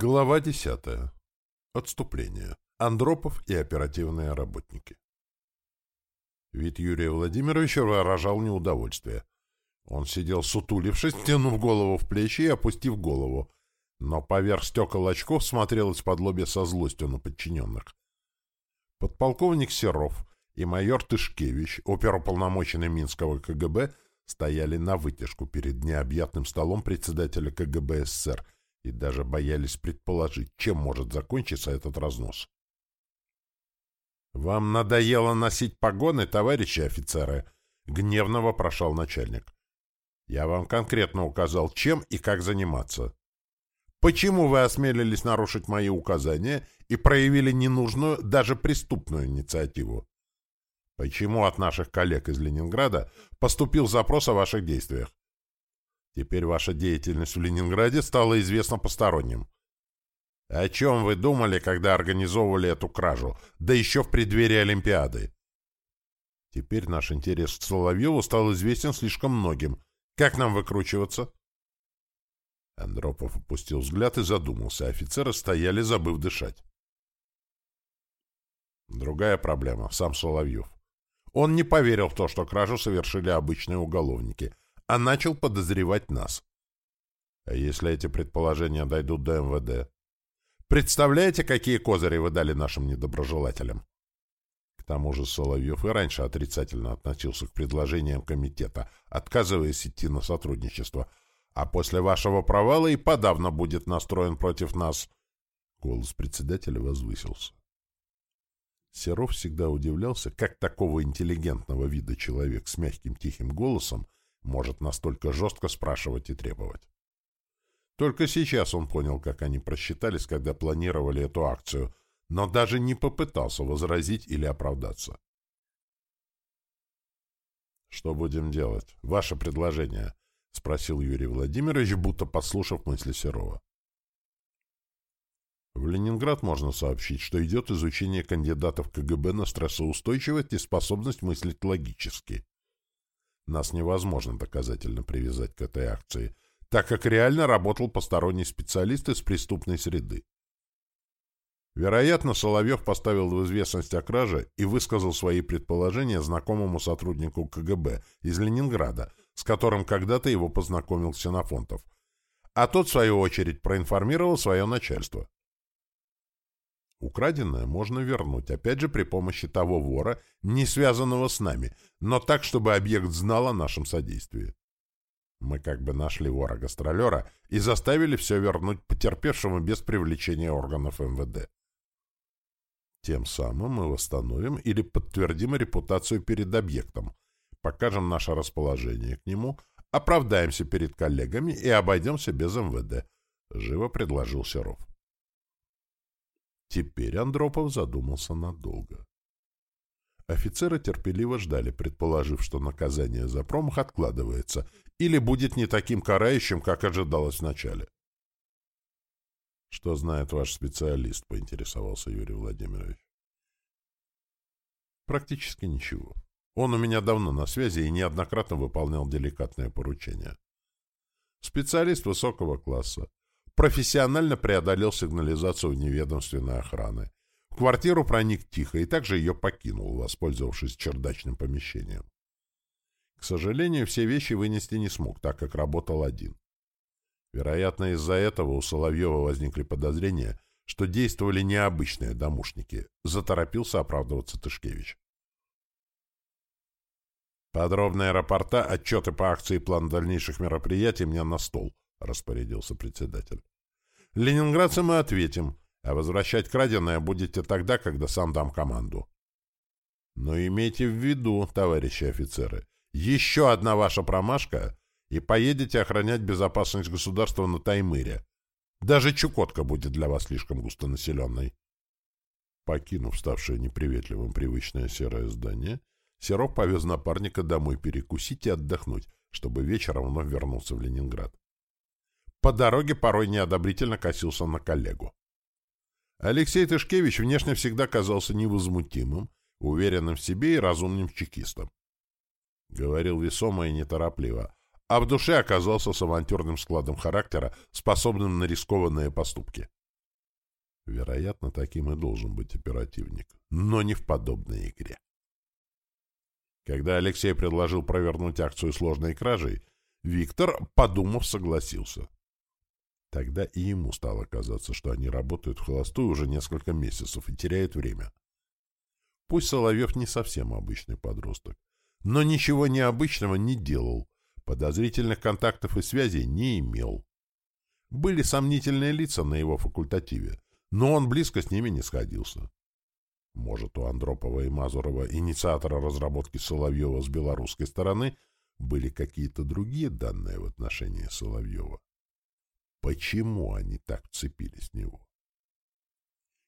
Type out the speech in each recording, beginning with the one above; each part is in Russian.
Глава 10. Отступление. Андропов и оперативные работники. Вид Юрия Владимировича выражал неудовольствие. Он сидел сутулившись, тянув голову в плечи и опустив голову, но поверх стекол очков смотрел из-под лобья со злостью на подчиненных. Подполковник Серов и майор Тышкевич, оперуполномоченный Минского КГБ, стояли на вытяжку перед необъятным столом председателя КГБ СССР — и даже боялись предположить, чем может закончиться этот разнос. «Вам надоело носить погоны, товарищи офицеры?» — гневно вопрошал начальник. «Я вам конкретно указал, чем и как заниматься. Почему вы осмелились нарушить мои указания и проявили ненужную, даже преступную инициативу? Почему от наших коллег из Ленинграда поступил запрос о ваших действиях? Теперь ваша деятельность в Ленинграде стала известна посторонним. О чем вы думали, когда организовывали эту кражу, да еще в преддверии Олимпиады? Теперь наш интерес к Соловьеву стал известен слишком многим. Как нам выкручиваться? Андропов опустил взгляд и задумался. Офицеры стояли, забыв дышать. Другая проблема — сам Соловьев. Он не поверил в то, что кражу совершили обычные уголовники — а начал подозревать нас. А если эти предположения дойдут до МВД? Представляете, какие козыри вы дали нашим недоброжелателям? К тому же Соловьев и раньше отрицательно относился к предложениям комитета, отказываясь идти на сотрудничество, а после вашего провала и подавно будет настроен против нас. Голос председателя возвысился. Серов всегда удивлялся, как такого интеллигентного вида человек с мягким тихим голосом может настолько жестко спрашивать и требовать. Только сейчас он понял, как они просчитались, когда планировали эту акцию, но даже не попытался возразить или оправдаться. «Что будем делать? Ваше предложение?» — спросил Юрий Владимирович, будто подслушав мысли Серова. В Ленинград можно сообщить, что идет изучение кандидатов КГБ на стрессоустойчивость и способность мыслить логически. Нас невозможно доказательно привязать к этой акции, так как реально работал посторонний специалист из преступной среды. Вероятно, Соловьев поставил в известность о краже и высказал свои предположения знакомому сотруднику КГБ из Ленинграда, с которым когда-то его познакомил Ксенофонтов. А тот, в свою очередь, проинформировал свое начальство. Украденное можно вернуть, опять же при помощи того вора, не связанного с нами, но так, чтобы объект знал о нашем содействии. Мы как бы нашли вора-гастролера и заставили все вернуть потерпевшему без привлечения органов МВД. Тем самым мы восстановим или подтвердим репутацию перед объектом, покажем наше расположение к нему, оправдаемся перед коллегами и обойдемся без МВД, — живо предложил Серов. Теперь Андропов задумался надолго. Офицеры терпеливо ждали, предположив, что наказание за промах откладывается или будет не таким карающим, как ожидалось вначале. «Что знает ваш специалист?» — поинтересовался Юрий Владимирович. «Практически ничего. Он у меня давно на связи и неоднократно выполнял деликатные поручения. Специалист высокого класса, профессионально преодолел сигнализацию неведомственной охраны. В квартиру проник тихо и также ее покинул, воспользовавшись чердачным помещением. К сожалению, все вещи вынести не смог, так как работал один. Вероятно, из-за этого у Соловьева возникли подозрения, что действовали необычные домушники. Заторопился оправдываться Тышкевич. Подробные рапорта, отчеты по акции и план дальнейших мероприятий мне на стол, — распорядился председатель. Ленинградцам мы ответим, а возвращать краденое будете тогда, когда сам дам команду. Но имейте в виду, товарищи офицеры, еще одна ваша промашка, и поедете охранять безопасность государства на Таймыре. Даже Чукотка будет для вас слишком густонаселенной. Покинув ставшее неприветливым привычное серое здание, Серов повез напарника домой перекусить и отдохнуть, чтобы вечером вновь вернулся в Ленинград. По дороге порой неодобрительно косился на коллегу. Алексей Тышкевич внешне всегда казался невозмутимым, уверенным в себе и разумным чекистом. Говорил весомо и неторопливо, а в душе оказался с авантюрным складом характера, способным на рискованные поступки. Вероятно, таким и должен быть оперативник, но не в подобной игре. Когда Алексей предложил провернуть акцию сложной кражей, Виктор, подумав, согласился. Тогда и ему стало казаться, что они работают в холостую уже несколько месяцев и теряют время. Пусть Соловьев не совсем обычный подросток, но ничего необычного не делал, подозрительных контактов и связей не имел. Были сомнительные лица на его факультативе, но он близко с ними не сходился. Может, у Андропова и Мазурова, инициатора разработки Соловьева с белорусской стороны, были какие-то другие данные в отношении Соловьева? Почему они так вцепились в него?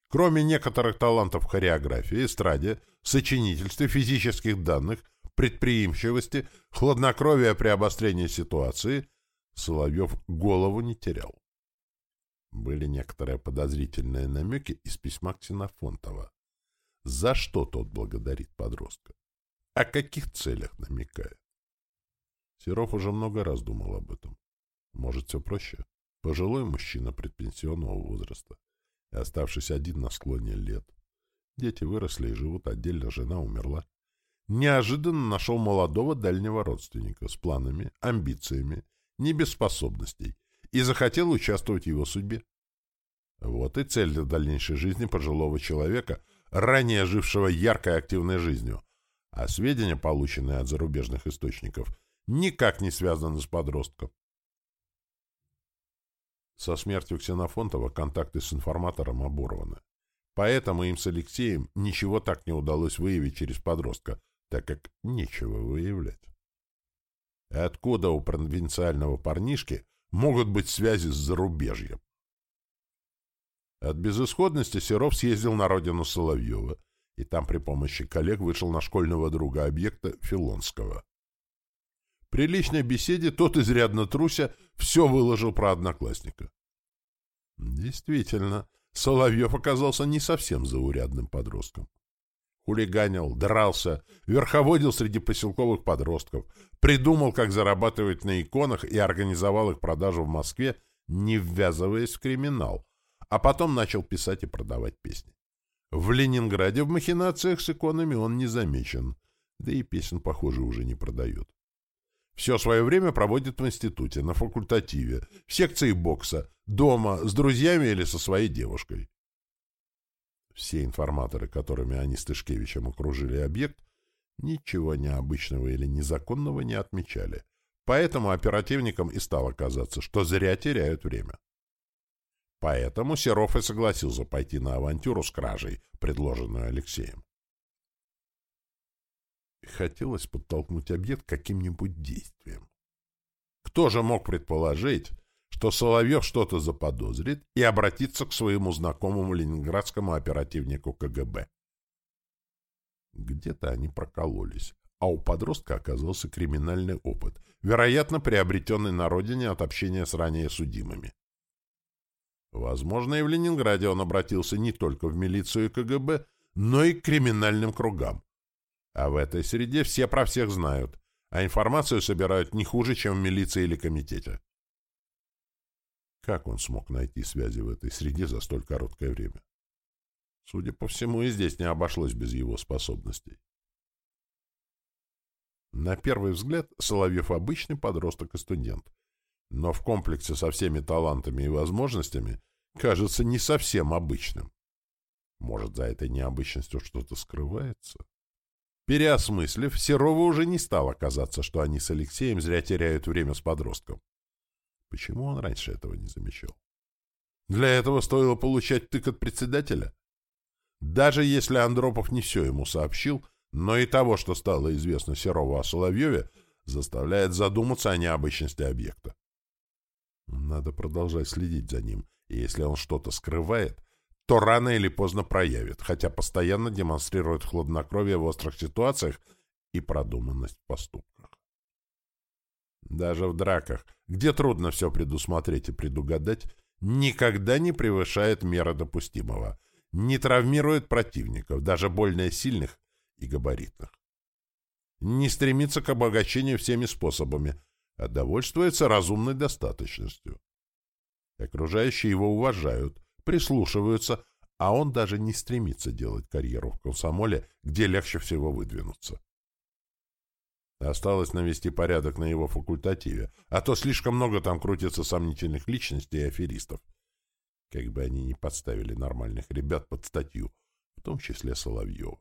Кроме некоторых талантов в хореографии, эстраде, сочинительстве физических данных, предприимчивости, хладнокровия при обострении ситуации, Соловьев голову не терял. Были некоторые подозрительные намеки из письма Ксенофонтова. За что тот благодарит подростка? О каких целях намекает? Серов уже много раз думал об этом. Может, все проще? Пожилой мужчина предпенсионного возраста, и оставшись один на склоне лет. Дети выросли и живут отдельно, жена умерла. Неожиданно нашел молодого дальнего родственника с планами, амбициями, не без способностей, и захотел участвовать в его судьбе. Вот и цель для дальнейшей жизни пожилого человека, ранее жившего яркой активной жизнью, а сведения, полученные от зарубежных источников, никак не связаны с подростком. Со смертью Ксенофонтова контакты с информатором оборваны. Поэтому им с Алексеем ничего так не удалось выявить через подростка, так как нечего выявлять. Откуда у провинциального парнишки могут быть связи с зарубежьем? От безысходности Серов съездил на родину Соловьева, и там при помощи коллег вышел на школьного друга объекта Филонского. При личной беседе тот, изрядно труся, все выложил про одноклассника. Действительно, Соловьев оказался не совсем заурядным подростком. Хулиганил, дрался, верховодил среди поселковых подростков, придумал, как зарабатывать на иконах и организовал их продажу в Москве, не ввязываясь в криминал, а потом начал писать и продавать песни. В Ленинграде в махинациях с иконами он не замечен, да и песен, похоже, уже не продает. Все свое время проводит в институте, на факультативе, в секции бокса, дома, с друзьями или со своей девушкой. Все информаторы, которыми они с Тышкевичем окружили объект, ничего необычного или незаконного не отмечали. Поэтому оперативникам и стало казаться, что зря теряют время. Поэтому Серов и согласился пойти на авантюру с кражей, предложенную Алексеем. Хотелось подтолкнуть объект каким-нибудь действием. Кто же мог предположить, что Соловьев что-то заподозрит и обратится к своему знакомому ленинградскому оперативнику КГБ? Где-то они прокололись, а у подростка оказался криминальный опыт, вероятно, приобретенный на родине от общения с ранее судимыми. Возможно, и в Ленинграде он обратился не только в милицию и КГБ, но и к криминальным кругам. А в этой среде все про всех знают, а информацию собирают не хуже, чем в милиции или комитете. Как он смог найти связи в этой среде за столь короткое время? Судя по всему, и здесь не обошлось без его способностей. На первый взгляд, Соловьев обычный подросток и студент, но в комплексе со всеми талантами и возможностями кажется не совсем обычным. Может, за этой необычностью что-то скрывается? Переосмыслив, Серова уже не стало казаться, что они с Алексеем зря теряют время с подростком. Почему он раньше этого не замечал? Для этого стоило получать тык от председателя? Даже если Андропов не все ему сообщил, но и того, что стало известно Серову о Соловьеве, заставляет задуматься о необычности объекта. Надо продолжать следить за ним, и если он что-то скрывает, то рано или поздно проявит, хотя постоянно демонстрирует хладнокровие в острых ситуациях и продуманность в поступках. Даже в драках, где трудно все предусмотреть и предугадать, никогда не превышает меры допустимого, не травмирует противников, даже больно сильных и габаритных. Не стремится к обогащению всеми способами, а довольствуется разумной достаточностью. Окружающие его уважают, прислушиваются, а он даже не стремится делать карьеру в комсомоле, где легче всего выдвинуться. Осталось навести порядок на его факультативе, а то слишком много там крутится сомнительных личностей и аферистов. Как бы они ни подставили нормальных ребят под статью, в том числе Соловьева.